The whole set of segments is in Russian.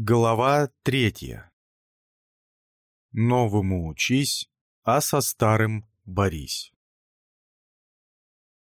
Глава третья. Новому учись, а со старым борись.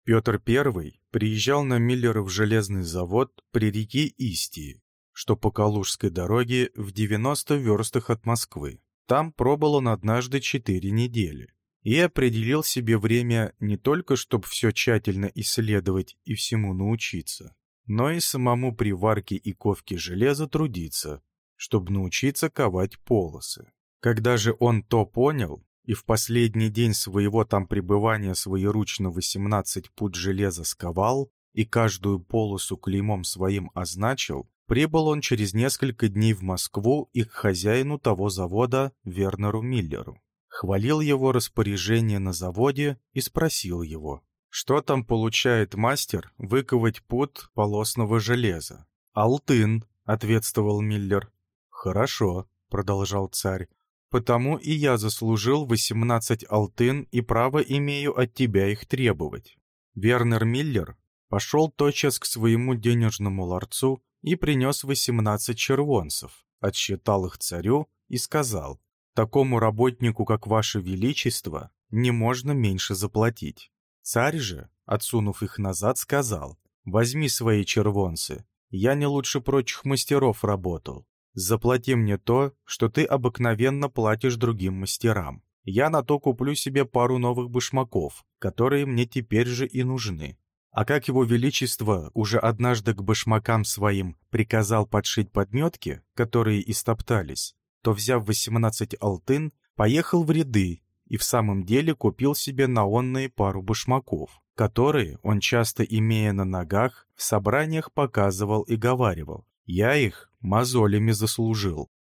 Петр I приезжал на Миллеров железный завод при реке Истии, что по Калужской дороге в 90 верстах от Москвы. Там пробыл он однажды четыре недели и определил себе время не только, чтобы все тщательно исследовать и всему научиться, но и самому при варке и ковке железа трудиться, чтобы научиться ковать полосы. Когда же он то понял, и в последний день своего там пребывания своеручно 18 пут железа сковал и каждую полосу клеймом своим означил, прибыл он через несколько дней в Москву и к хозяину того завода Вернеру Миллеру. Хвалил его распоряжение на заводе и спросил его, что там получает мастер выковать пут полосного железа? «Алтын», — ответствовал Миллер. «Хорошо», — продолжал царь, «потому и я заслужил восемнадцать алтын и право имею от тебя их требовать». Вернер Миллер пошел тотчас к своему денежному ларцу и принес восемнадцать червонцев, отсчитал их царю и сказал, «Такому работнику, как ваше величество, не можно меньше заплатить». Царь же, отсунув их назад, сказал, «Возьми свои червонцы, я не лучше прочих мастеров работал. Заплати мне то, что ты обыкновенно платишь другим мастерам. Я на то куплю себе пару новых башмаков, которые мне теперь же и нужны». А как его величество уже однажды к башмакам своим приказал подшить подметки, которые истоптались, то, взяв 18 алтын, поехал в ряды и в самом деле купил себе наонные пару башмаков, которые он, часто имея на ногах, в собраниях показывал и говаривал. «Я их мозолями заслужил».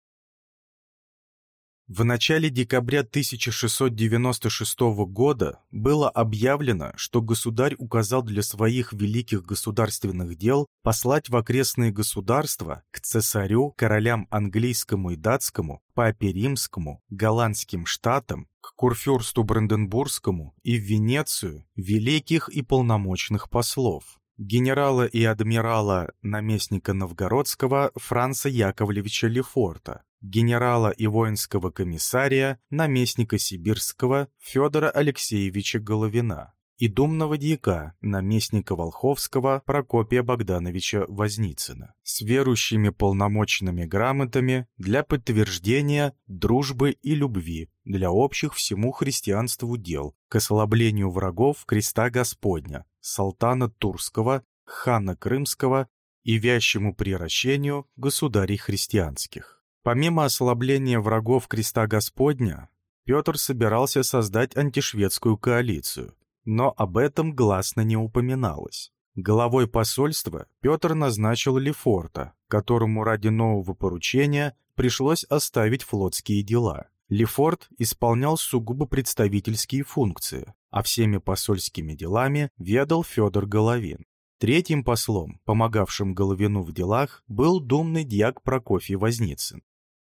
В начале декабря 1696 года было объявлено, что государь указал для своих великих государственных дел послать в окрестные государства к цесарю, королям английскому и датскому, папе римскому, голландским штатам, к курфюрсту Бранденбургскому и в Венецию великих и полномочных послов генерала и адмирала наместника Новгородского Франца Яковлевича Лефорта, генерала и воинского комиссария, наместника Сибирского Федора Алексеевича Головина и думного дьяка, наместника Волховского Прокопия Богдановича Возницына, с верующими полномочными грамотами для подтверждения дружбы и любви для общих всему христианству дел к ослаблению врагов креста Господня, султана Турского, хана Крымского и вящему приращению государей христианских. Помимо ослабления врагов креста Господня, Петр собирался создать антишведскую коалицию, но об этом гласно не упоминалось. Главой посольства Петр назначил Лефорта, которому ради нового поручения пришлось оставить флотские дела. Лефорт исполнял сугубо представительские функции, а всеми посольскими делами ведал Федор Головин. Третьим послом, помогавшим Головину в делах, был думный дьяк Прокофий Возницын.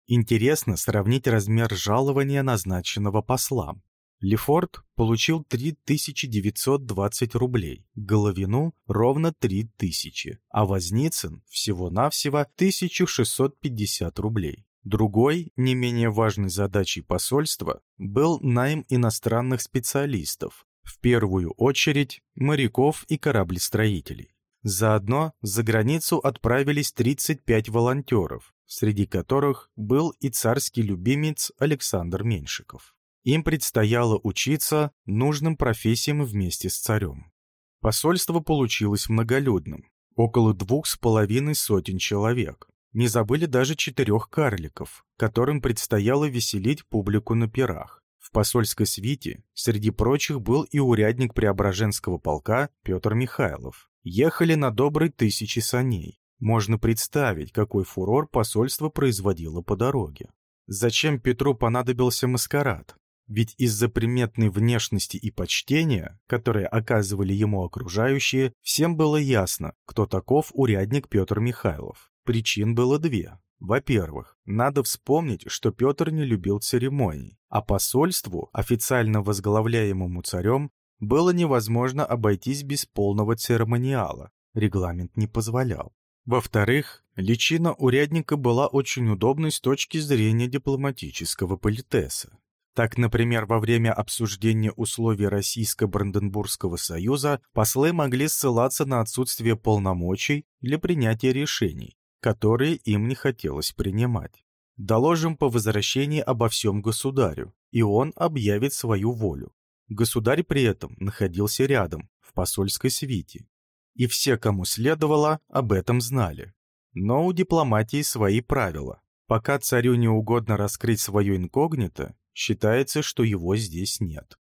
Интересно сравнить размер жалования, назначенного послам. Лефорт получил 3920 рублей, Головину ровно 3000, а Возницын всего-навсего 1650 рублей. Другой, не менее важной задачей посольства, был найм иностранных специалистов, в первую очередь моряков и кораблестроителей. Заодно за границу отправились 35 волонтеров, среди которых был и царский любимец Александр Меньшиков. Им предстояло учиться нужным профессиям вместе с царем. Посольство получилось многолюдным, около двух с половиной сотен человек. Не забыли даже четырех карликов, которым предстояло веселить публику на пирах. В посольской свите среди прочих был и урядник Преображенского полка Петр Михайлов. Ехали на доброй тысячи саней. Можно представить, какой фурор посольство производило по дороге. Зачем Петру понадобился маскарад? Ведь из-за приметной внешности и почтения, которые оказывали ему окружающие, всем было ясно, кто таков урядник Петр Михайлов. Причин было две. Во-первых, надо вспомнить, что Петр не любил церемоний, а посольству, официально возглавляемому царем, было невозможно обойтись без полного церемониала, регламент не позволял. Во-вторых, Личина урядника была очень удобной с точки зрения дипломатического политеса. Так, например, во время обсуждения условий Российско-Бранденбургского союза послы могли ссылаться на отсутствие полномочий для принятия решений, которые им не хотелось принимать. Доложим по возвращении обо всем государю, и он объявит свою волю. Государь при этом находился рядом, в посольской свите. И все, кому следовало, об этом знали. Но у дипломатии свои правила. Пока царю не угодно раскрыть свое инкогнито, считается, что его здесь нет.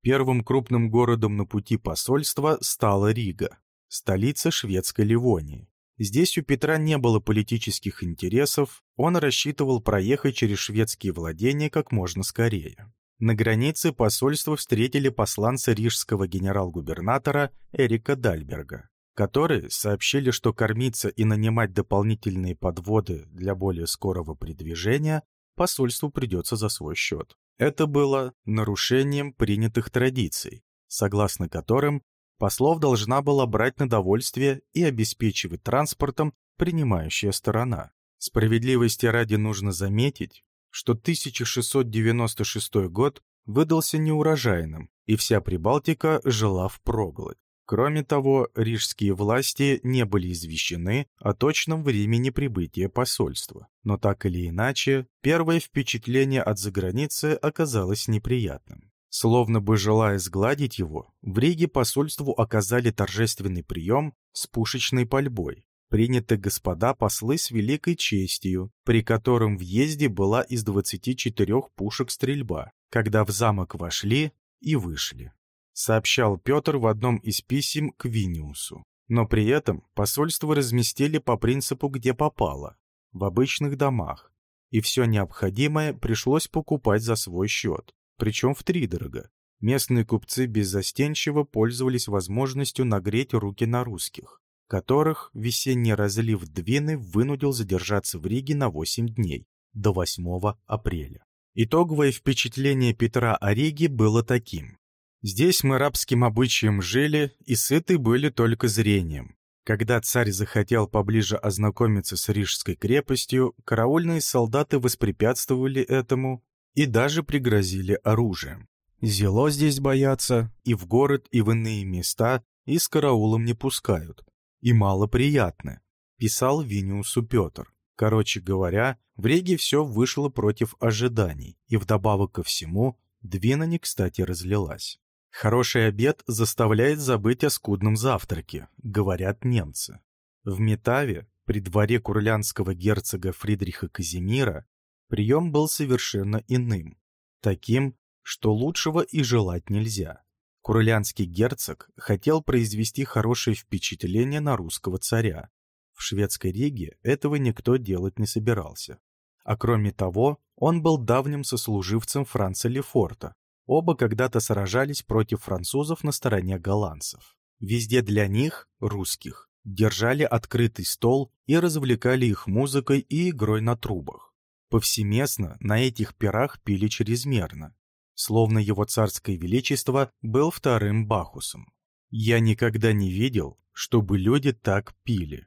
Первым крупным городом на пути посольства стала Рига, столица шведской Ливонии. Здесь у Петра не было политических интересов, он рассчитывал проехать через шведские владения как можно скорее. На границе посольство встретили посланца рижского генерал-губернатора Эрика Дальберга, которые сообщили, что кормиться и нанимать дополнительные подводы для более скорого продвижения посольству придется за свой счет. Это было нарушением принятых традиций, согласно которым послов должна была брать на довольствие и обеспечивать транспортом принимающая сторона. Справедливости ради нужно заметить, что 1696 год выдался неурожайным, и вся Прибалтика жила в впроголодь. Кроме того, рижские власти не были извещены о точном времени прибытия посольства. Но так или иначе, первое впечатление от заграницы оказалось неприятным. Словно бы желая сгладить его, в Риге посольству оказали торжественный прием с пушечной пальбой. Приняты господа послы с великой честью, при котором в езде была из 24 пушек стрельба, когда в замок вошли и вышли сообщал Петр в одном из писем к Виниусу. Но при этом посольство разместили по принципу «где попало», в обычных домах, и все необходимое пришлось покупать за свой счет, причем втридорого. Местные купцы беззастенчиво пользовались возможностью нагреть руки на русских, которых весенний разлив Двины вынудил задержаться в Риге на 8 дней, до 8 апреля. Итоговое впечатление Петра о Риге было таким. Здесь мы рабским обычаем жили и сыты были только зрением. Когда царь захотел поближе ознакомиться с Рижской крепостью, караульные солдаты воспрепятствовали этому и даже пригрозили оружием. Зело здесь боятся, и в город, и в иные места, и с караулом не пускают. И мало приятно, писал Виниусу Петр. Короче говоря, в Риге все вышло против ожиданий, и вдобавок ко всему, Двина не кстати разлилась. Хороший обед заставляет забыть о скудном завтраке, говорят немцы. В Метаве, при дворе курлянского герцога Фридриха Казимира, прием был совершенно иным, таким, что лучшего и желать нельзя. Курлянский герцог хотел произвести хорошее впечатление на русского царя. В шведской Риге этого никто делать не собирался. А кроме того, он был давним сослуживцем Франца Лефорта, Оба когда-то сражались против французов на стороне голландцев. Везде для них, русских, держали открытый стол и развлекали их музыкой и игрой на трубах. Повсеместно на этих пирах пили чрезмерно, словно его царское величество был вторым Бахусом. Я никогда не видел, чтобы люди так пили.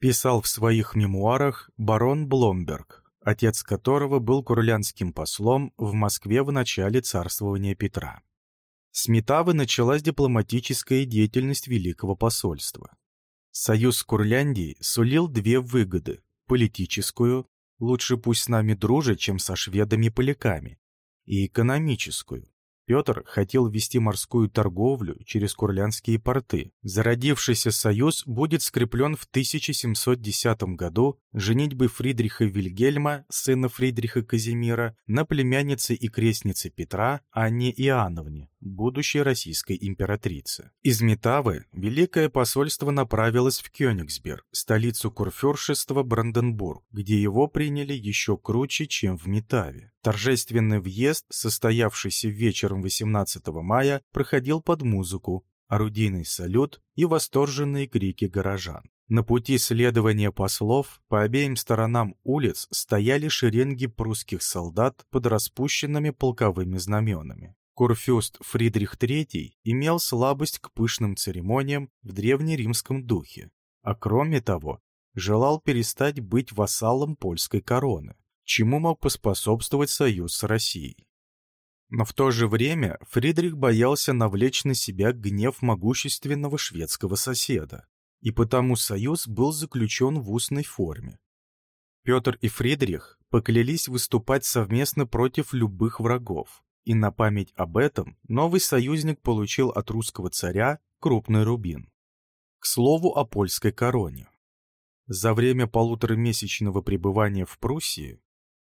Писал в своих мемуарах барон Бломберг, отец которого был курлянским послом в Москве в начале царствования Петра. С Метавы началась дипломатическая деятельность Великого посольства. Союз с Курляндией сулил две выгоды – политическую, лучше пусть с нами дружит, чем со шведами-поляками, и экономическую, Петр хотел вести морскую торговлю через Курлянские порты. Зародившийся союз будет скреплен в 1710 году женитьбой Фридриха Вильгельма, сына Фридриха Казимира, на племяннице и крестнице Петра Анне Иоанновне, будущей российской императрице. Из Метавы Великое посольство направилось в Кёнигсберг, столицу курфюршества Бранденбург, где его приняли еще круче, чем в Метаве. Торжественный въезд, состоявшийся вечером 18 мая, проходил под музыку, орудийный салют и восторженные крики горожан. На пути следования послов по обеим сторонам улиц стояли шеренги прусских солдат под распущенными полковыми знаменами. Курфюст Фридрих III имел слабость к пышным церемониям в древнеримском духе, а кроме того, желал перестать быть вассалом польской короны, чему мог поспособствовать союз с Россией. Но в то же время Фридрих боялся навлечь на себя гнев могущественного шведского соседа, и потому союз был заключен в устной форме. Петр и Фридрих поклялись выступать совместно против любых врагов, и на память об этом новый союзник получил от русского царя крупный рубин. К слову о польской короне. За время полуторамесячного пребывания в Пруссии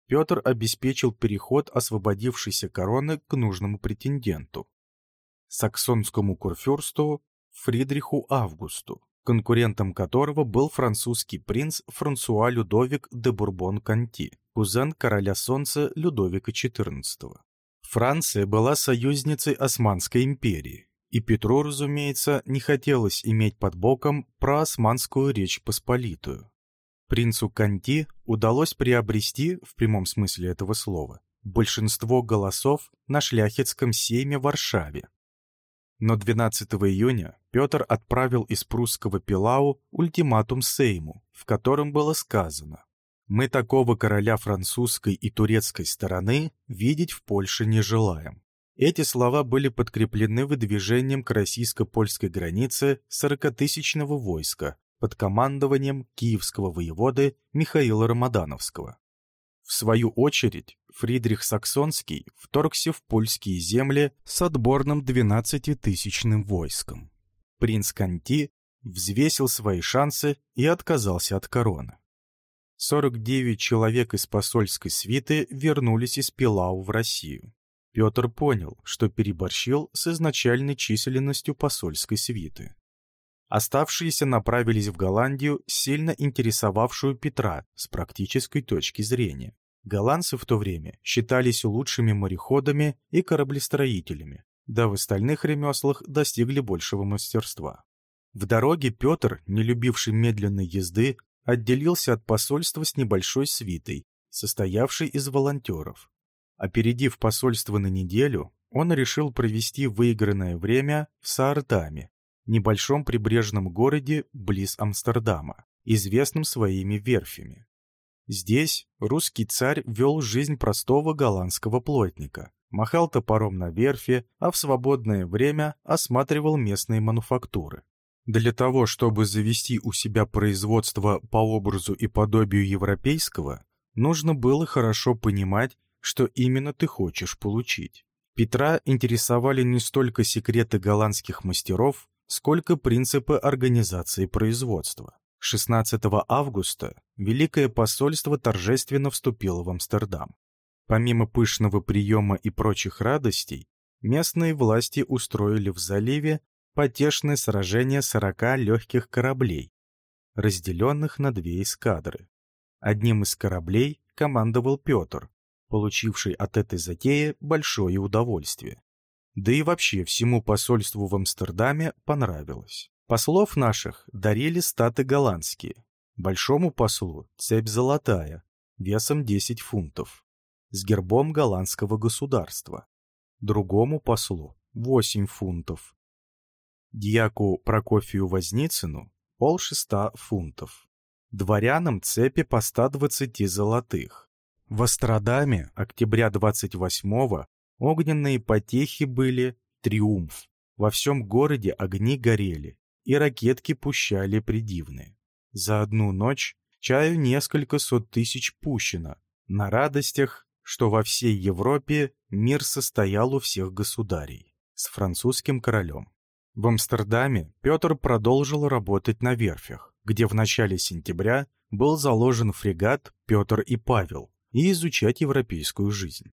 Петр обеспечил переход освободившейся короны к нужному претенденту – саксонскому курфюрсту Фридриху Августу, конкурентом которого был французский принц Франсуа Людовик де Бурбон-Конти, кузен короля солнца Людовика XIV. Франция была союзницей Османской империи, и Петру, разумеется, не хотелось иметь под боком проосманскую Речь Посполитую. Принцу Канти удалось приобрести, в прямом смысле этого слова, большинство голосов на шляхетском сейме в Варшаве. Но 12 июня Петр отправил из прусского Пилау ультиматум Сейму, в котором было сказано «Мы такого короля французской и турецкой стороны видеть в Польше не желаем». Эти слова были подкреплены выдвижением к российско-польской границе сорокатысячного войска, под командованием киевского воеводы Михаила Рамадановского. В свою очередь, Фридрих Саксонский вторгся в польские земли с отборным 12-тысячным войском. Принц Канти взвесил свои шансы и отказался от короны. 49 человек из посольской свиты вернулись из Пилау в Россию. Петр понял, что переборщил с изначальной численностью посольской свиты. Оставшиеся направились в Голландию, сильно интересовавшую Петра с практической точки зрения. Голландцы в то время считались лучшими мореходами и кораблестроителями, да в остальных ремеслах достигли большего мастерства. В дороге Петр, не любивший медленной езды, отделился от посольства с небольшой свитой, состоявшей из волонтеров. Опередив посольство на неделю, он решил провести выигранное время в Саардаме, небольшом прибрежном городе близ Амстердама, известном своими верфями. Здесь русский царь вел жизнь простого голландского плотника, махал топором на верфи, а в свободное время осматривал местные мануфактуры. Для того, чтобы завести у себя производство по образу и подобию европейского, нужно было хорошо понимать, что именно ты хочешь получить. Петра интересовали не столько секреты голландских мастеров, сколько принципы организации производства. 16 августа Великое посольство торжественно вступило в Амстердам. Помимо пышного приема и прочих радостей, местные власти устроили в заливе потешное сражение 40 легких кораблей, разделенных на две эскадры. Одним из кораблей командовал Петр, получивший от этой затеи большое удовольствие. Да и вообще всему посольству в Амстердаме понравилось. Послов наших дарили статы голландские. Большому послу цепь золотая, весом 10 фунтов, с гербом голландского государства. Другому послу 8 фунтов. Дьяку Прокофию Возницыну полшеста фунтов. Дворянам цепи по 120 золотых. В Астродаме октября 28-го Огненные потехи были триумф. Во всем городе огни горели, и ракетки пущали придивные. За одну ночь чаю несколько сот тысяч пущено. На радостях, что во всей Европе мир состоял у всех государей. С французским королем. В Амстердаме Петр продолжил работать на верфях, где в начале сентября был заложен фрегат Петр и Павел, и изучать европейскую жизнь.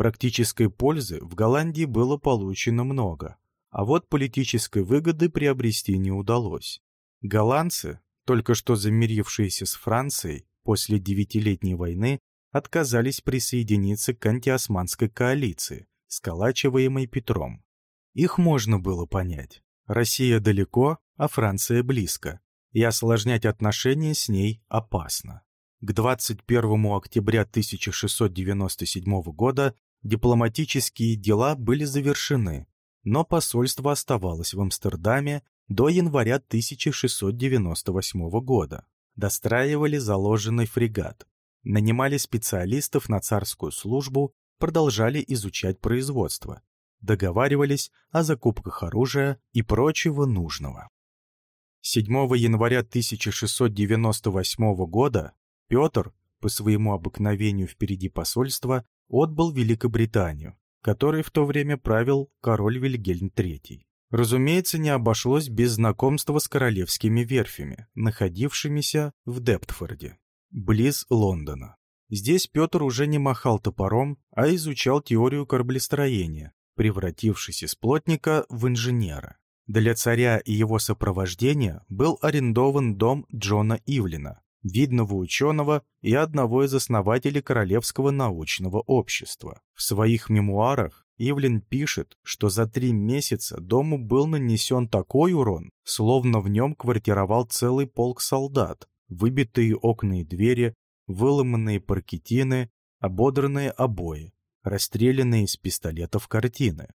Практической пользы в Голландии было получено много, а вот политической выгоды приобрести не удалось. Голландцы, только что замирившиеся с Францией после девятилетней войны, отказались присоединиться к антиосманской коалиции, сколачиваемой Петром. Их можно было понять. Россия далеко, а Франция близко, и осложнять отношения с ней опасно. К 21 октября 1697 года Дипломатические дела были завершены, но посольство оставалось в Амстердаме до января 1698 года. достраивали заложенный фрегат, нанимали специалистов на царскую службу, продолжали изучать производство, договаривались о закупках оружия и прочего нужного. 7 января 1698 года Петр, по своему обыкновению впереди посольства, отбыл Великобританию, которой в то время правил король Вильгельм III. Разумеется, не обошлось без знакомства с королевскими верфями, находившимися в Дептфорде, близ Лондона. Здесь Петр уже не махал топором, а изучал теорию кораблестроения, превратившись из плотника в инженера. Для царя и его сопровождения был арендован дом Джона Ивлина, видного ученого и одного из основателей Королевского научного общества. В своих мемуарах Ивлин пишет, что за три месяца дому был нанесен такой урон, словно в нем квартировал целый полк солдат, выбитые окна и двери, выломанные паркетины, ободранные обои, расстрелянные из пистолетов картины.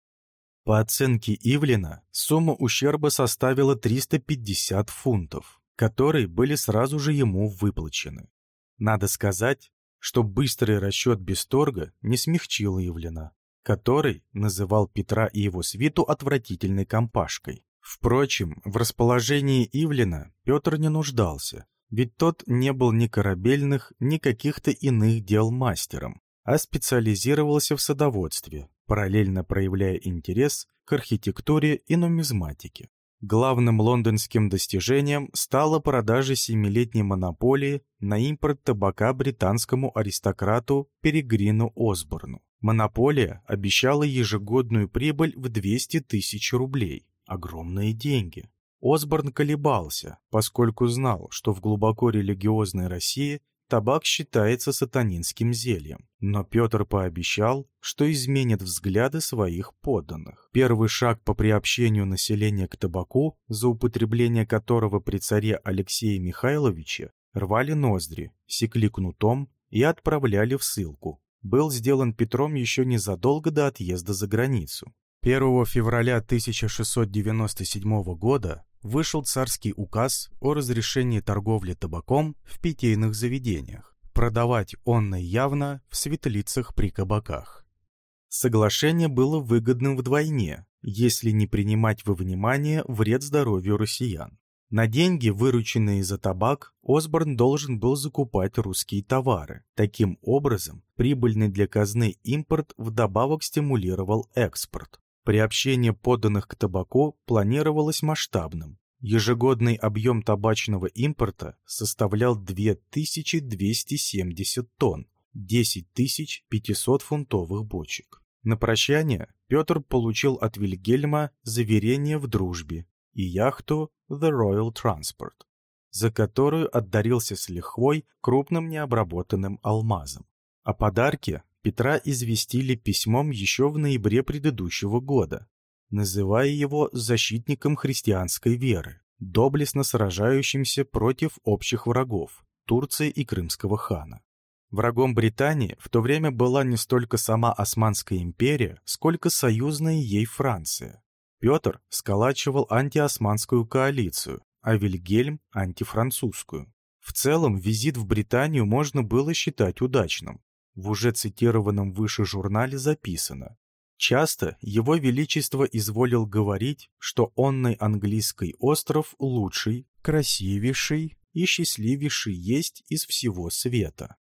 По оценке Ивлина, сумма ущерба составила 350 фунтов которые были сразу же ему выплачены. Надо сказать, что быстрый расчет Бесторга не смягчил Ивлина, который называл Петра и его свиту отвратительной компашкой. Впрочем, в расположении Ивлина Петр не нуждался, ведь тот не был ни корабельных, ни каких-то иных дел мастером, а специализировался в садоводстве, параллельно проявляя интерес к архитектуре и нумизматике. Главным лондонским достижением стала продажа семилетней монополии на импорт табака британскому аристократу Перегрину Осборну. Монополия обещала ежегодную прибыль в 200 тысяч рублей. Огромные деньги. Осборн колебался, поскольку знал, что в глубоко религиозной России табак считается сатанинским зельем, но Петр пообещал, что изменит взгляды своих подданных. Первый шаг по приобщению населения к табаку, за употребление которого при царе Алексее Михайловиче рвали ноздри, секли кнутом и отправляли в ссылку, был сделан Петром еще незадолго до отъезда за границу. 1 февраля 1697 года вышел царский указ о разрешении торговли табаком в питейных заведениях, продавать онно явно в светлицах при кабаках. Соглашение было выгодным вдвойне, если не принимать во внимание вред здоровью россиян. На деньги, вырученные за табак, Осборн должен был закупать русские товары. Таким образом, прибыльный для казны импорт вдобавок стимулировал экспорт. Приобщение подданных к табаку планировалось масштабным. Ежегодный объем табачного импорта составлял 2270 тонн, 10 500 фунтовых бочек. На прощание Петр получил от Вильгельма заверение в дружбе и яхту The Royal Transport, за которую отдарился с лихвой крупным необработанным алмазом. О подарке Петра известили письмом еще в ноябре предыдущего года, называя его защитником христианской веры, доблестно сражающимся против общих врагов – Турции и Крымского хана. Врагом Британии в то время была не столько сама Османская империя, сколько союзная ей Франция. Петр сколачивал антиосманскую коалицию, а Вильгельм – антифранцузскую. В целом, визит в Британию можно было считать удачным. В уже цитированном выше журнале записано Часто его величество изволил говорить, что онный английский остров лучший, красивейший и счастливейший есть из всего света.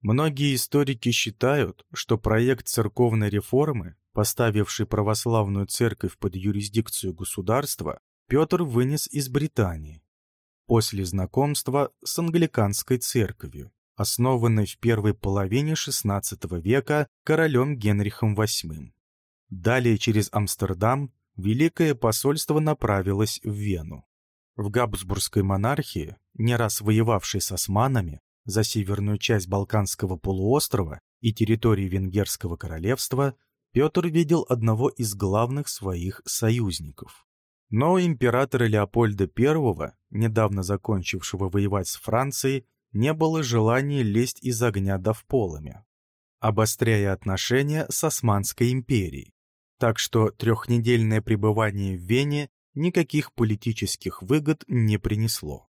Многие историки считают, что проект церковной реформы, поставивший православную церковь под юрисдикцию государства, Петр вынес из Британии после знакомства с англиканской церковью основанной в первой половине XVI века королем Генрихом VIII. Далее через Амстердам Великое посольство направилось в Вену. В Габсбургской монархии, не раз воевавшей с османами за северную часть Балканского полуострова и территории Венгерского королевства, Петр видел одного из главных своих союзников. Но императора Леопольда I, недавно закончившего воевать с Францией, не было желания лезть из огня до полами, обостряя отношения с Османской империей. Так что трехнедельное пребывание в Вене никаких политических выгод не принесло.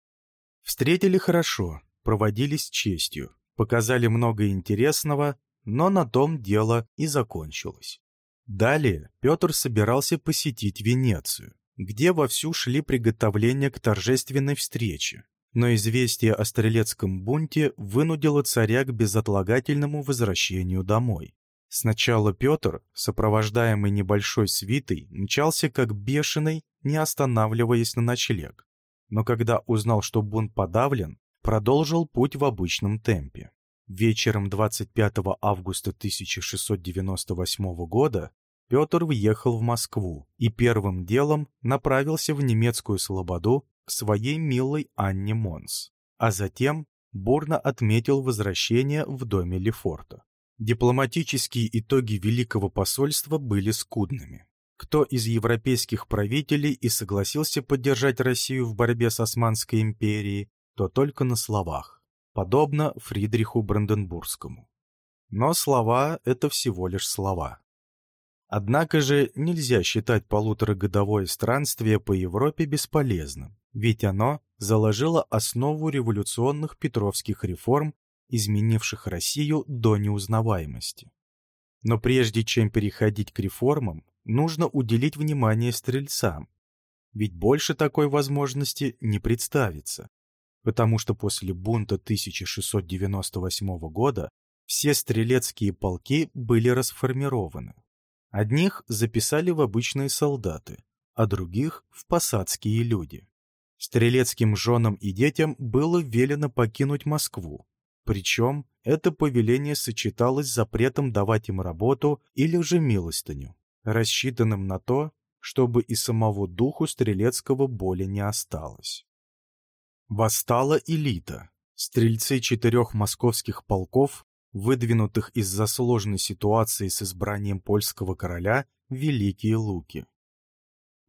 Встретили хорошо, проводили с честью, показали много интересного, но на том дело и закончилось. Далее Петр собирался посетить Венецию, где вовсю шли приготовления к торжественной встрече, но известие о стрелецком бунте вынудило царя к безотлагательному возвращению домой. Сначала Петр, сопровождаемый небольшой свитой, мчался как бешеный, не останавливаясь на ночлег. Но когда узнал, что бунт подавлен, продолжил путь в обычном темпе. Вечером 25 августа 1698 года Петр въехал в Москву и первым делом направился в немецкую слободу своей милой Анне Монс, а затем бурно отметил возвращение в доме Лефорта. Дипломатические итоги Великого посольства были скудными. Кто из европейских правителей и согласился поддержать Россию в борьбе с Османской империей, то только на словах, подобно Фридриху Бранденбургскому. Но слова — это всего лишь слова. Однако же нельзя считать полуторагодовое странствие по Европе бесполезным, ведь оно заложило основу революционных петровских реформ, изменивших Россию до неузнаваемости. Но прежде чем переходить к реформам, нужно уделить внимание стрельцам, ведь больше такой возможности не представится, потому что после бунта 1698 года все стрелецкие полки были расформированы. Одних записали в обычные солдаты, а других — в посадские люди. Стрелецким женам и детям было велено покинуть Москву, причем это повеление сочеталось с запретом давать им работу или же милостыню, рассчитанным на то, чтобы и самого духу Стрелецкого боли не осталось. Восстала элита. Стрельцы четырех московских полков выдвинутых из-за сложной ситуации с избранием польского короля Великие Луки.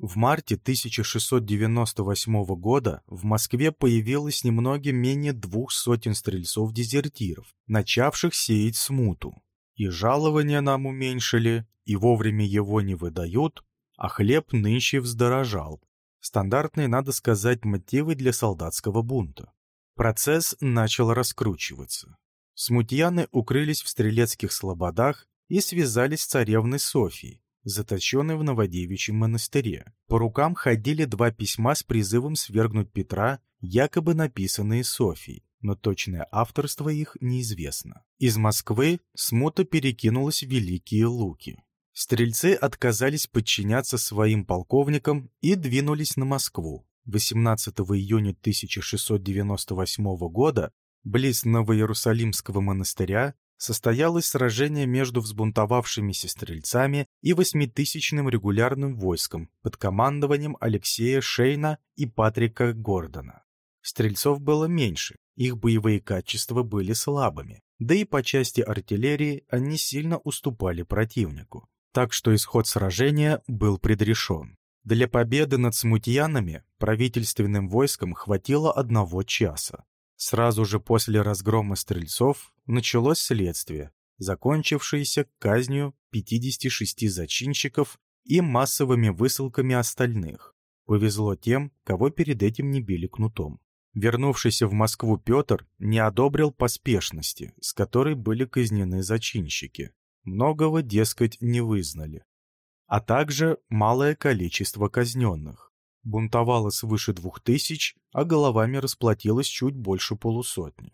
В марте 1698 года в Москве появилось немного менее двух сотен стрельцов-дезертиров, начавших сеять смуту. И жалования нам уменьшили, и вовремя его не выдают, а хлеб нынче вздорожал. Стандартные, надо сказать, мотивы для солдатского бунта. Процесс начал раскручиваться. Смутьяны укрылись в стрелецких слободах и связались с царевной Софией, заточенной в Новодевичьем монастыре. По рукам ходили два письма с призывом свергнуть Петра, якобы написанные Софией, но точное авторство их неизвестно. Из Москвы смута перекинулась в Великие Луки. Стрельцы отказались подчиняться своим полковникам и двинулись на Москву. 18 июня 1698 года Близ Новоиерусалимского монастыря состоялось сражение между взбунтовавшимися стрельцами и восьмитысячным регулярным войском под командованием Алексея Шейна и Патрика Гордона. Стрельцов было меньше, их боевые качества были слабыми, да и по части артиллерии они сильно уступали противнику, так что исход сражения был предрешен. Для победы над смутьянами правительственным войском хватило одного часа. Сразу же после разгрома стрельцов началось следствие, закончившееся казнью 56 зачинщиков и массовыми высылками остальных. Повезло тем, кого перед этим не били кнутом. Вернувшийся в Москву Петр не одобрил поспешности, с которой были казнены зачинщики. Многого, дескать, не вызнали. А также малое количество казненных бунтовало свыше двух тысяч, а головами расплатилось чуть больше полусотни.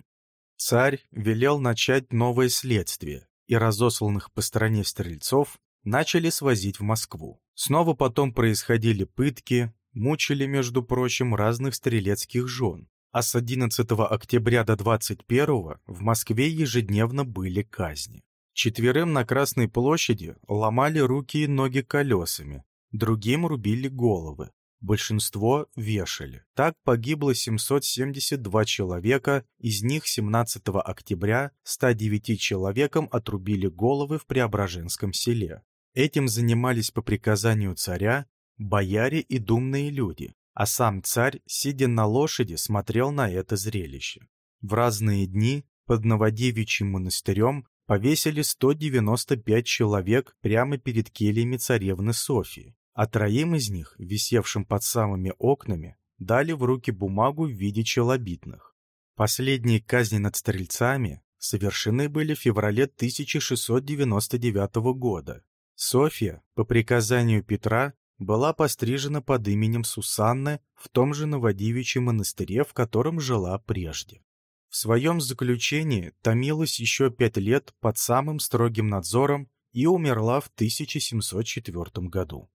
Царь велел начать новое следствие, и разосланных по стране стрельцов начали свозить в Москву. Снова потом происходили пытки, мучили, между прочим, разных стрелецких жен, а с 11 октября до 21 в Москве ежедневно были казни. Четверым на Красной площади ломали руки и ноги колесами, другим рубили головы, Большинство вешали. Так погибло 772 человека, из них 17 октября 109 человекам отрубили головы в Преображенском селе. Этим занимались по приказанию царя бояре и думные люди, а сам царь, сидя на лошади, смотрел на это зрелище. В разные дни под Новодевичьим монастырем повесили 195 человек прямо перед кельями царевны Софии, а троим из них, висевшим под самыми окнами, дали в руки бумагу в виде челобитных. Последние казни над стрельцами совершены были в феврале 1699 года. Софья, по приказанию Петра, была пострижена под именем Сусанны в том же Новодевичьем монастыре, в котором жила прежде. В своем заключении томилась еще пять лет под самым строгим надзором и умерла в 1704 году.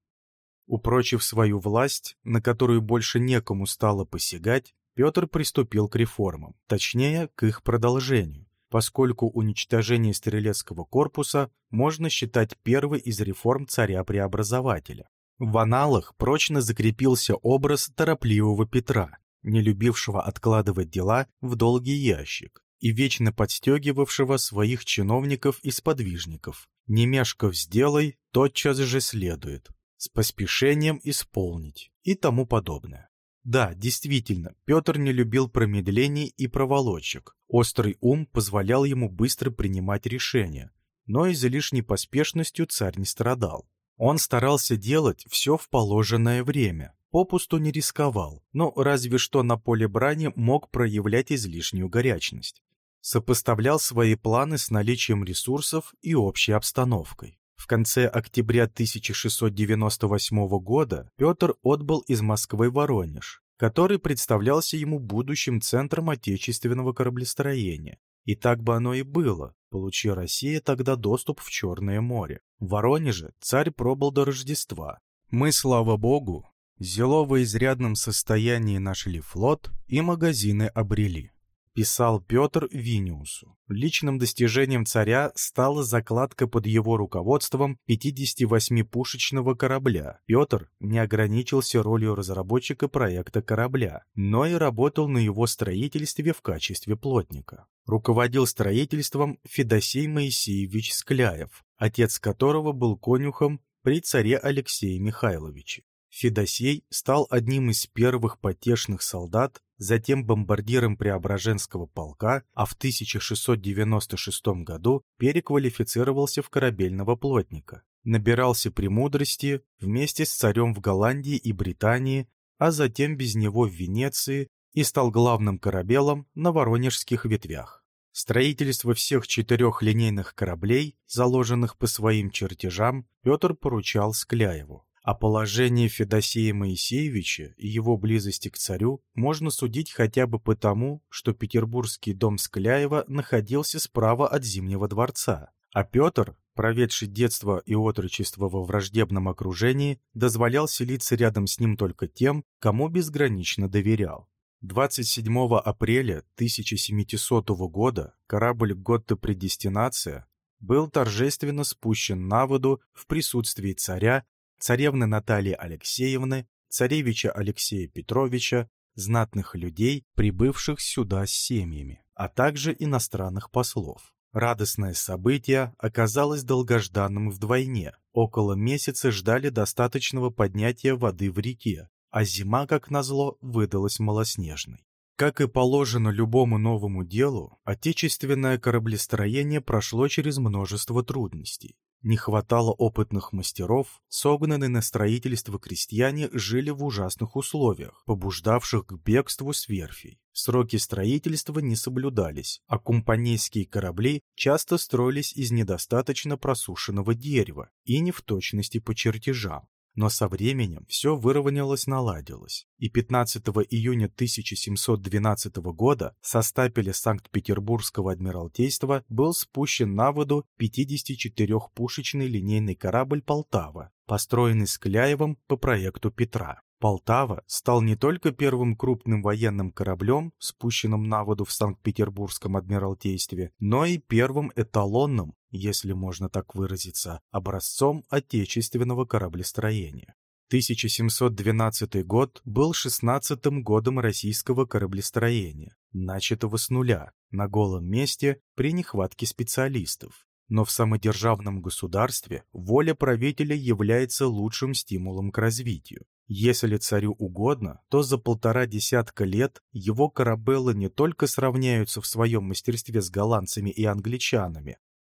Упрочив свою власть, на которую больше некому стало посягать, Петр приступил к реформам, точнее, к их продолжению, поскольку уничтожение стрелецкого корпуса можно считать первой из реформ царя-преобразователя. В аналах прочно закрепился образ торопливого Петра, не любившего откладывать дела в долгий ящик и вечно подстегивавшего своих чиновников и сподвижников. «Не мешков сделай, тотчас же следует», «с поспешением исполнить» и тому подобное. Да, действительно, Петр не любил промедлений и проволочек. Острый ум позволял ему быстро принимать решения, но излишней поспешностью царь не страдал. Он старался делать все в положенное время, попусту не рисковал, но разве что на поле брани мог проявлять излишнюю горячность. Сопоставлял свои планы с наличием ресурсов и общей обстановкой. В конце октября 1698 года Петр отбыл из Москвы в Воронеж, который представлялся ему будущим центром отечественного кораблестроения. И так бы оно и было, получи Россия тогда доступ в Черное море. В Воронеже царь пробыл до Рождества. Мы, слава богу, Зело в изрядном состоянии нашли флот и магазины обрели. Писал Петр Виниусу. Личным достижением царя стала закладка под его руководством 58-пушечного корабля. Петр не ограничился ролью разработчика проекта корабля, но и работал на его строительстве в качестве плотника. Руководил строительством Федосей Моисеевич Скляев, отец которого был конюхом при царе Алексее Михайловиче. Федосей стал одним из первых потешных солдат, затем бомбардиром Преображенского полка, а в 1696 году переквалифицировался в корабельного плотника. Набирался премудрости вместе с царем в Голландии и Британии, а затем без него в Венеции и стал главным корабелом на Воронежских ветвях. Строительство всех четырех линейных кораблей, заложенных по своим чертежам, Петр поручал Скляеву. О положении Федосея Моисеевича и его близости к царю можно судить хотя бы потому, что петербургский дом Скляева находился справа от Зимнего дворца, а Петр, проведший детство и отрочество во враждебном окружении, дозволял селиться рядом с ним только тем, кому безгранично доверял. 27 апреля 1700 года корабль «Готта Предестинация» был торжественно спущен на воду в присутствии царя царевны Натальи Алексеевны, царевича Алексея Петровича, знатных людей, прибывших сюда с семьями, а также иностранных послов. Радостное событие оказалось долгожданным вдвойне. Около месяца ждали достаточного поднятия воды в реке, а зима, как назло, выдалась малоснежной. Как и положено любому новому делу, отечественное кораблестроение прошло через множество трудностей. Не хватало опытных мастеров, согнанные на строительство крестьяне жили в ужасных условиях, побуждавших к бегству с верфей. Сроки строительства не соблюдались, а компанейские корабли часто строились из недостаточно просушенного дерева и не в точности по чертежам. Но со временем все выровнялось, наладилось, и 15 июня 1712 года со стапеля Санкт-Петербургского адмиралтейства был спущен на воду 54-пушечный линейный корабль «Полтава», построенный Скляевым по проекту Петра. Полтава стал не только первым крупным военным кораблем, спущенным на воду в Санкт-Петербургском адмиралтействе, но и первым эталонным, если можно так выразиться, образцом отечественного кораблестроения. 1712 год был 16-м годом российского кораблестроения, начатого с нуля, на голом месте при нехватке специалистов. Но в самодержавном государстве воля правителя является лучшим стимулом к развитию. Если царю угодно, то за полтора десятка лет его корабелы не только сравняются в своем мастерстве с голландцами и англичанами,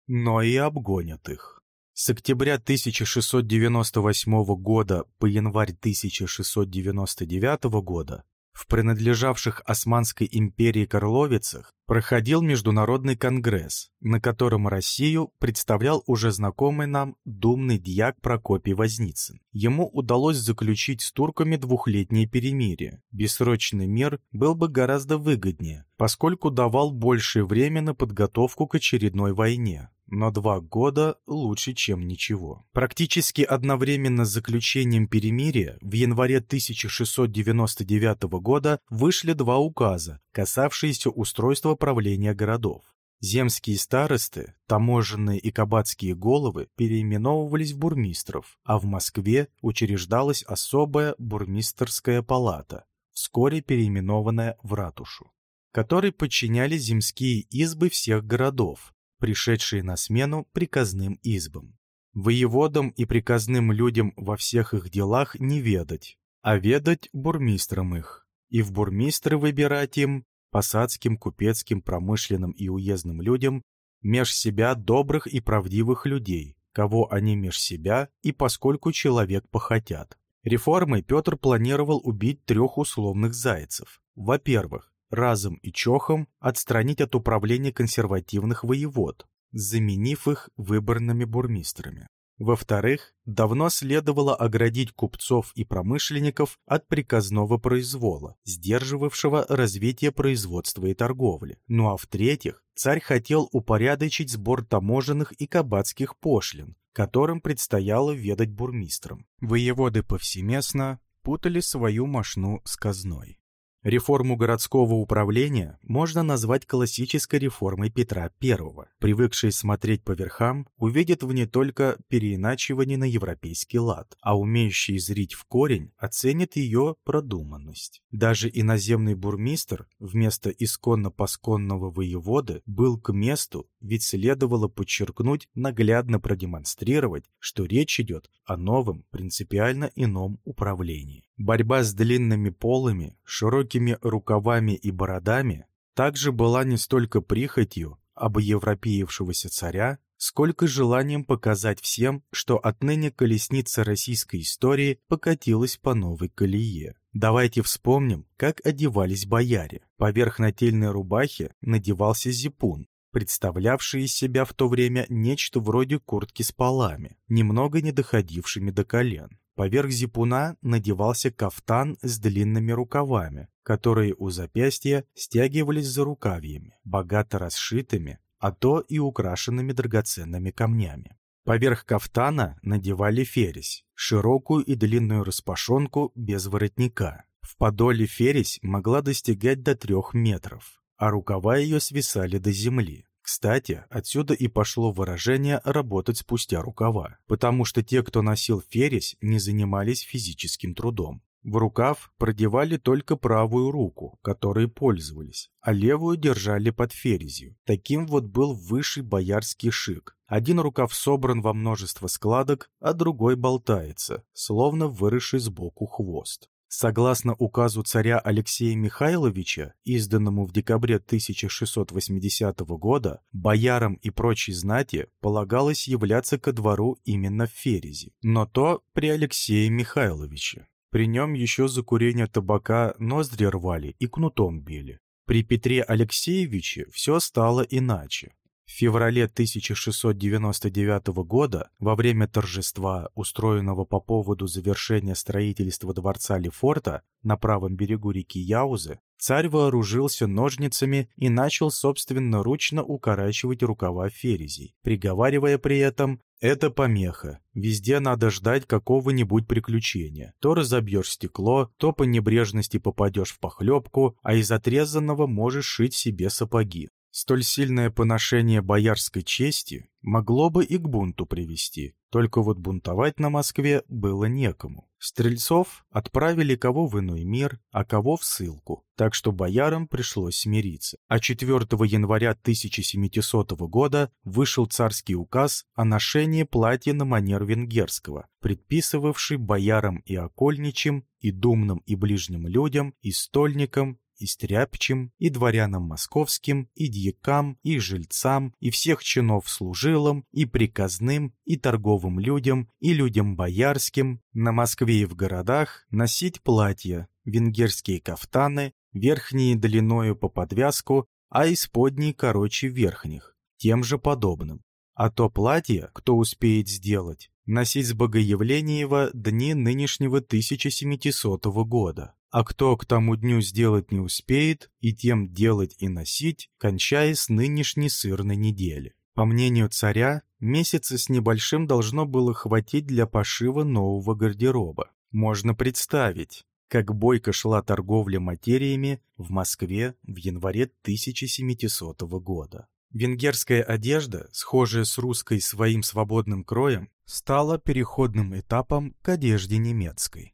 но и обгонят их. С октября 1698 года по январь 1699 года В принадлежавших Османской империи Карловицах проходил Международный конгресс, на котором Россию представлял уже знакомый нам думный дьяк Прокопий Возницын. Ему удалось заключить с турками двухлетнее перемирие. Бессрочный мир был бы гораздо выгоднее, поскольку давал большее время на подготовку к очередной войне но два года лучше, чем ничего. Практически одновременно с заключением перемирия в январе 1699 года вышли два указа, касавшиеся устройства правления городов. Земские старосты, таможенные и кабацкие головы переименовывались в бурмистров, а в Москве учреждалась особая бурмистерская палата, вскоре переименованная в ратушу, которой подчинялись земские избы всех городов, пришедшие на смену приказным избам. Воеводам и приказным людям во всех их делах не ведать, а ведать бурмистрам их, и в бурмистры выбирать им, посадским, купецким, промышленным и уездным людям, меж себя добрых и правдивых людей, кого они меж себя и поскольку человек похотят. Реформой Петр планировал убить трех условных зайцев. Во-первых, разом и чохом отстранить от управления консервативных воевод, заменив их выборными бурмистрами. Во-вторых, давно следовало оградить купцов и промышленников от приказного произвола, сдерживавшего развитие производства и торговли. Ну а в-третьих, царь хотел упорядочить сбор таможенных и кабацких пошлин, которым предстояло ведать бурмистрам. Воеводы повсеместно путали свою мошну с казной. Реформу городского управления можно назвать классической реформой Петра I. Привыкший смотреть по верхам, увидит в ней только переиначивание на европейский лад, а умеющий зрить в корень оценит ее продуманность. Даже иноземный бурмистр вместо исконно-посконного воеводы был к месту, ведь следовало подчеркнуть, наглядно продемонстрировать, что речь идет о новом, принципиально ином управлении. Борьба с длинными полами, широкими рукавами и бородами также была не столько прихотью обоевропеевшегося царя, сколько желанием показать всем, что отныне колесница российской истории покатилась по новой колее. Давайте вспомним, как одевались бояре. Поверх нательной рубахи надевался зипун, представлявший из себя в то время нечто вроде куртки с полами, немного не доходившими до колен. Поверх зипуна надевался кафтан с длинными рукавами, которые у запястья стягивались за рукавьями, богато расшитыми, а то и украшенными драгоценными камнями. Поверх кафтана надевали фересь, широкую и длинную распашонку без воротника. В подоле фересь могла достигать до трех метров, а рукава ее свисали до земли. Кстати, отсюда и пошло выражение «работать спустя рукава», потому что те, кто носил фересь, не занимались физическим трудом. В рукав продевали только правую руку, которой пользовались, а левую держали под ферезью. Таким вот был высший боярский шик. Один рукав собран во множество складок, а другой болтается, словно выросший сбоку хвост. Согласно указу царя Алексея Михайловича, изданному в декабре 1680 года, боярам и прочей знати полагалось являться ко двору именно в Ферези, но то при Алексее Михайловиче. При нем еще за курение табака ноздри рвали и кнутом били. При Петре Алексеевиче все стало иначе. В феврале 1699 года, во время торжества, устроенного по поводу завершения строительства дворца Лефорта на правом берегу реки Яузы, царь вооружился ножницами и начал собственноручно укорачивать рукава ферезей, приговаривая при этом «это помеха, везде надо ждать какого-нибудь приключения. То разобьешь стекло, то по небрежности попадешь в похлебку, а из отрезанного можешь шить себе сапоги. Столь сильное поношение боярской чести могло бы и к бунту привести, только вот бунтовать на Москве было некому. Стрельцов отправили кого в иной мир, а кого в ссылку, так что боярам пришлось смириться. А 4 января 1700 года вышел царский указ о ношении платья на манер венгерского, предписывавший боярам и окольничим, и думным и ближним людям, и стольникам, и стряпчим, и дворянам московским, и дьякам, и жильцам, и всех чинов служилам, и приказным, и торговым людям, и людям боярским, на Москве и в городах носить платья, венгерские кафтаны, верхние длиною по подвязку, а исподние короче верхних, тем же подобным. А то платье, кто успеет сделать, носить с Богоявлениева дни нынешнего 1700 года. А кто к тому дню сделать не успеет, и тем делать и носить, кончая с нынешней сырной недели. По мнению царя, месяца с небольшим должно было хватить для пошива нового гардероба. Можно представить, как бойко шла торговля материями в Москве в январе 1700 года. Венгерская одежда, схожая с русской своим свободным кроем, стала переходным этапом к одежде немецкой,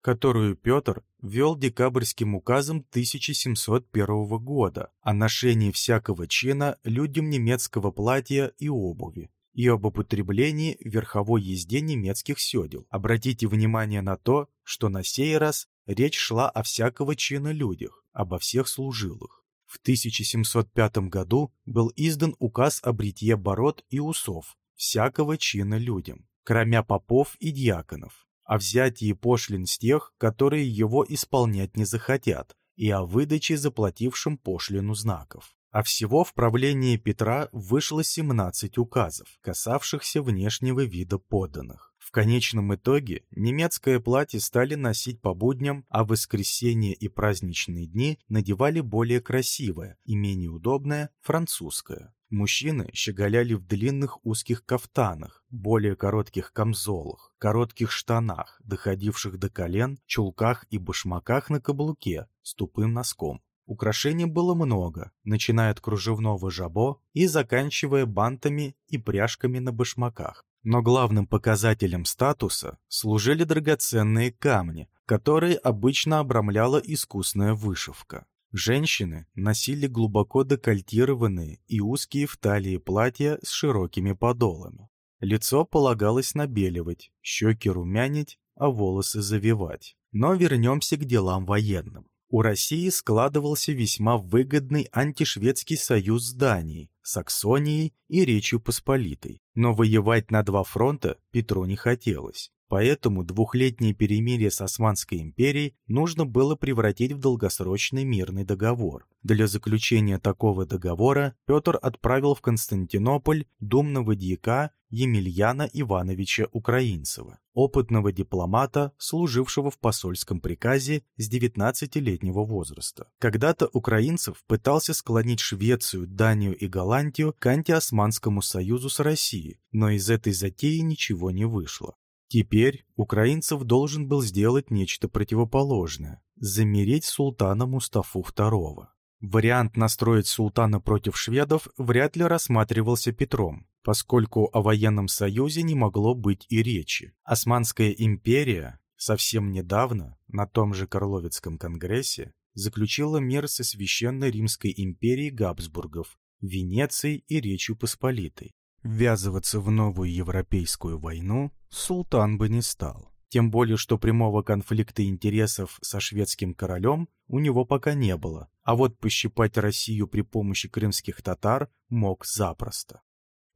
которую Петр ввел декабрьским указом 1701 года о ношении всякого чина людям немецкого платья и обуви и об употреблении в верховой езде немецких седел. Обратите внимание на то, что на сей раз речь шла о всякого чина людях, обо всех служилых. В 1705 году был издан указ о бритье бород и усов всякого чина людям, кроме попов и дьяконов, о взятии пошлин с тех, которые его исполнять не захотят, и о выдаче заплатившим пошлину знаков. А всего в правлении Петра вышло 17 указов, касавшихся внешнего вида подданных. В конечном итоге немецкое платье стали носить по будням, а в воскресенье и праздничные дни надевали более красивое и менее удобное французское. Мужчины щеголяли в длинных узких кафтанах, более коротких камзолах, коротких штанах, доходивших до колен, чулках и башмаках на каблуке с тупым носком. Украшений было много, начиная от кружевного жабо и заканчивая бантами и пряжками на башмаках. Но главным показателем статуса служили драгоценные камни, которые обычно обрамляла искусная вышивка. Женщины носили глубоко декольтированные и узкие в талии платья с широкими подолами. Лицо полагалось набеливать, щеки румянить, а волосы завивать. Но вернемся к делам военным. У России складывался весьма выгодный антишведский союз с Данией, Саксонией и Речью Посполитой. Но воевать на два фронта Петру не хотелось. Поэтому двухлетнее перемирие с Османской империей нужно было превратить в долгосрочный мирный договор. Для заключения такого договора Петр отправил в Константинополь думного дьяка Емельяна Ивановича Украинцева, опытного дипломата, служившего в посольском приказе с 19-летнего возраста. Когда-то Украинцев пытался склонить Швецию, Данию и Голландию к антиосманскому союзу с Россией, но из этой затеи ничего не вышло. Теперь украинцев должен был сделать нечто противоположное – замереть султана Мустафу II. Вариант настроить султана против шведов вряд ли рассматривался Петром, поскольку о военном союзе не могло быть и речи. Османская империя совсем недавно, на том же Карловицком конгрессе, заключила мир со Священной Римской империей Габсбургов, Венецией и Речью Посполитой. Ввязываться в новую европейскую войну султан бы не стал. Тем более, что прямого конфликта интересов со шведским королем у него пока не было, а вот пощипать Россию при помощи крымских татар мог запросто.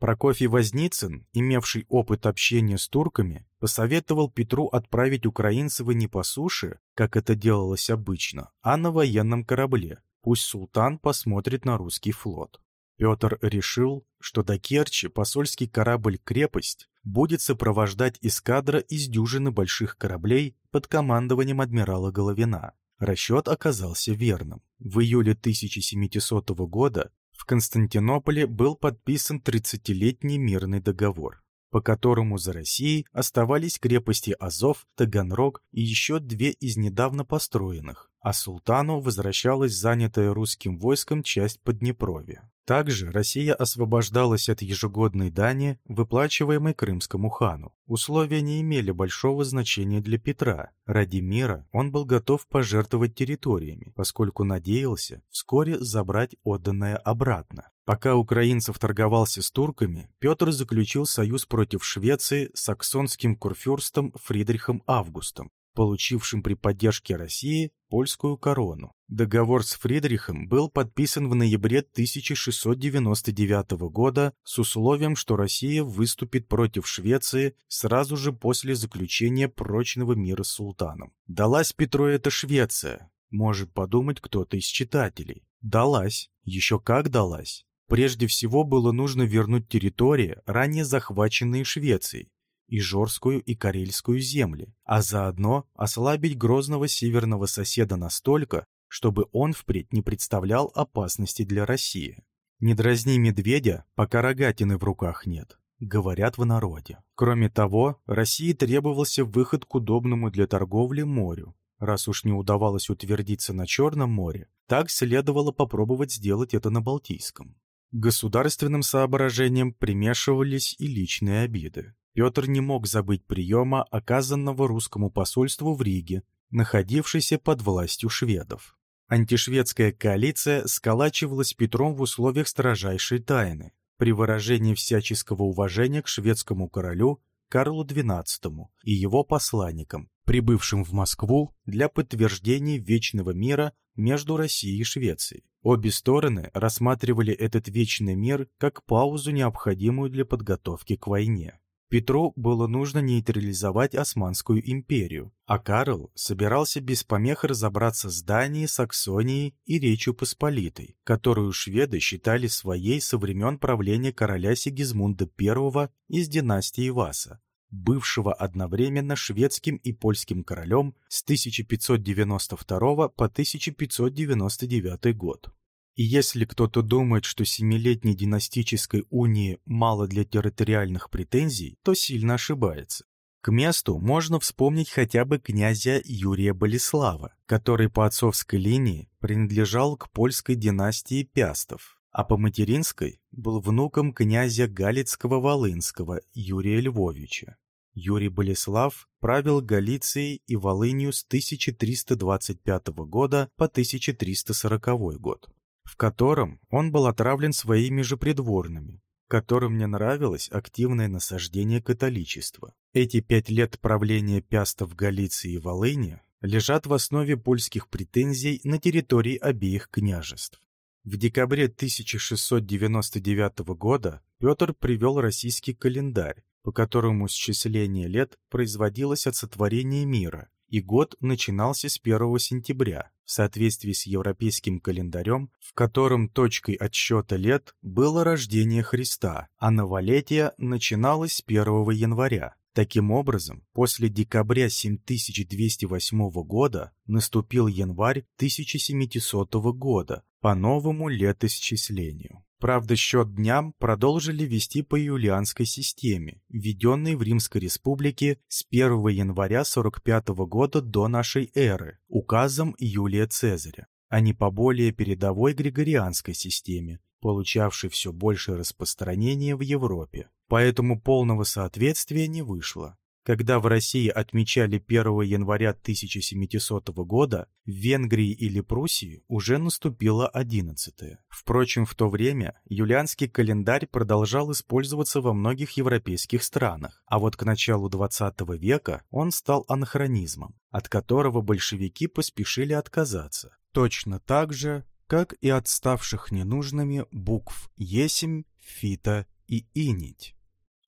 Прокофий Возницын, имевший опыт общения с турками, посоветовал Петру отправить украинцев не по суше, как это делалось обычно, а на военном корабле. Пусть султан посмотрит на русский флот. Петр решил, что до Керчи посольский корабль-крепость будет сопровождать эскадра из дюжины больших кораблей под командованием адмирала Головина. Расчет оказался верным. В июле 1700 года в Константинополе был подписан 30-летний мирный договор, по которому за Россией оставались крепости Азов, Таганрог и еще две из недавно построенных, а султану возвращалась занятая русским войском часть Поднепровья. Также Россия освобождалась от ежегодной дани, выплачиваемой крымскому хану. Условия не имели большого значения для Петра. Ради мира он был готов пожертвовать территориями, поскольку надеялся вскоре забрать отданное обратно. Пока украинцев торговался с турками, Петр заключил союз против Швеции с саксонским курфюрстом Фридрихом Августом. Получившим при поддержке России польскую корону. Договор с Фридрихом был подписан в ноябре 1699 года с условием, что Россия выступит против Швеции сразу же после заключения прочного мира с султаном. Далась Петру эта Швеция, может подумать кто-то из читателей. Далась, еще как далась. Прежде всего было нужно вернуть территории, ранее захваченные Швецией, Ижорскую и Карельскую земли, а заодно ослабить грозного северного соседа настолько, чтобы он впредь не представлял опасности для России. «Не дразни медведя, пока рогатины в руках нет», говорят в народе. Кроме того, России требовался выход к удобному для торговли морю. Раз уж не удавалось утвердиться на Черном море, так следовало попробовать сделать это на Балтийском. государственным соображениям примешивались и личные обиды. Петр не мог забыть приема, оказанного русскому посольству в Риге, находившейся под властью шведов. Антишведская коалиция сколачивалась Петром в условиях строжайшей тайны, при выражении всяческого уважения к шведскому королю Карлу XII и его посланникам, прибывшим в Москву для подтверждения вечного мира между Россией и Швецией. Обе стороны рассматривали этот вечный мир как паузу, необходимую для подготовки к войне. Петру было нужно нейтрализовать Османскую империю, а Карл собирался без помех разобраться с Данией, Саксонией и Речью Посполитой, которую шведы считали своей со времен правления короля Сигизмунда I из династии Васа, бывшего одновременно шведским и польским королем с 1592 по 1599 год. И если кто-то думает, что семилетней династической унии мало для территориальных претензий, то сильно ошибается. К месту можно вспомнить хотя бы князя Юрия Болеслава, который по отцовской линии принадлежал к польской династии Пястов, а по материнской был внуком князя Галицкого-Волынского Юрия Львовича. Юрий Болеслав правил Галицией и Волынью с 1325 года по 1340 год в котором он был отравлен своими же придворными, которым не нравилось активное насаждение католичества. Эти пять лет правления Пяста в Галиции и Волыне лежат в основе польских претензий на территории обеих княжеств. В декабре 1699 года Петр привел российский календарь, по которому счисление лет производилось от сотворения мира, и год начинался с 1 сентября, в соответствии с европейским календарем, в котором точкой отсчета лет было рождение Христа, а новолетие начиналось с 1 января. Таким образом, после декабря 7208 года наступил январь 1700 года по новому летоисчислению. Правда, счет дням продолжили вести по юлианской системе, введенной в Римской Республике с 1 января 45 года до нашей эры, указом Юлия Цезаря, а не по более передовой григорианской системе, получавшей все большее распространение в Европе. Поэтому полного соответствия не вышло. Когда в России отмечали 1 января 1700 года, в Венгрии или Пруссии уже наступило 11 -е. Впрочем, в то время юлианский календарь продолжал использоваться во многих европейских странах, а вот к началу 20 века он стал анахронизмом, от которого большевики поспешили отказаться. Точно так же, как и от ставших ненужными букв «есемь», «фита» и «инить»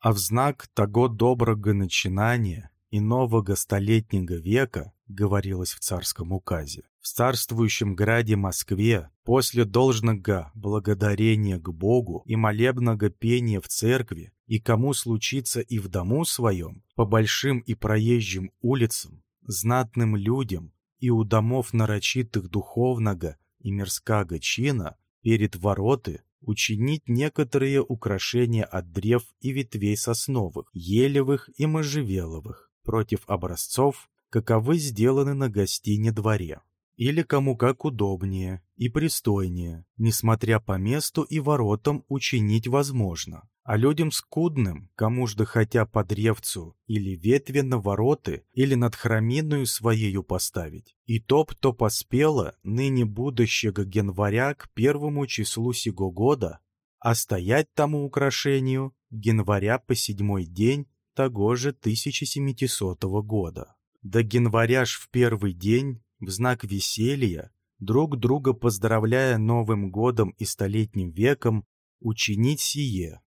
а в знак того доброго начинания и нового столетнего века, говорилось в царском указе, в царствующем граде Москве после должного благодарения к Богу и молебного пения в церкви и кому случится и в дому своем, по большим и проезжим улицам, знатным людям и у домов нарочитых духовного и мирского чина перед вороты учинить некоторые украшения от древ и ветвей сосновых, елевых и можжевеловых против образцов, каковы сделаны на гостине дворе. Или кому как удобнее и пристойнее, несмотря по месту и воротам учинить возможно а людям скудным, кому ж да хотя по древцу или ветви на вороты, или над храминою своею поставить. И топ то поспело ныне будущего января к первому числу сего года, а стоять тому украшению января по седьмой день того же 1700 года. Да января в первый день, в знак веселья, друг друга поздравляя Новым годом и Столетним веком, учинить сие.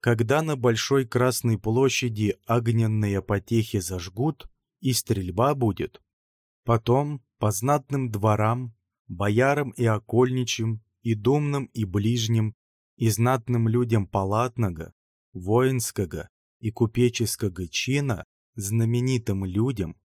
Когда на Большой Красной площади огненные потехи зажгут, и стрельба будет, потом по знатным дворам, боярам и окольничим, и думным, и ближним, и знатным людям палатного, воинского и купеческого чина, знаменитым людям,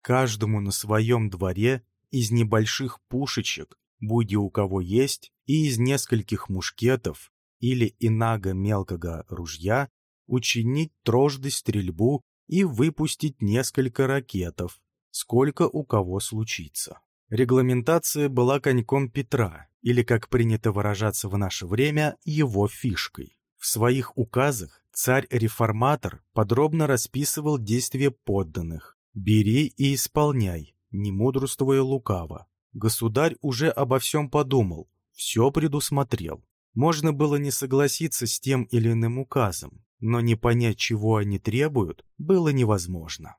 каждому на своем дворе из небольших пушечек, будь у кого есть, и из нескольких мушкетов или инага мелкого ружья учинить трожды стрельбу и выпустить несколько ракетов, сколько у кого случится. Регламентация была коньком Петра, или, как принято выражаться в наше время, его фишкой. В своих указах царь-реформатор подробно расписывал действия подданных. «Бери и исполняй, не мудрствуя лукаво. Государь уже обо всем подумал, все предусмотрел. Можно было не согласиться с тем или иным указом, но не понять, чего они требуют, было невозможно.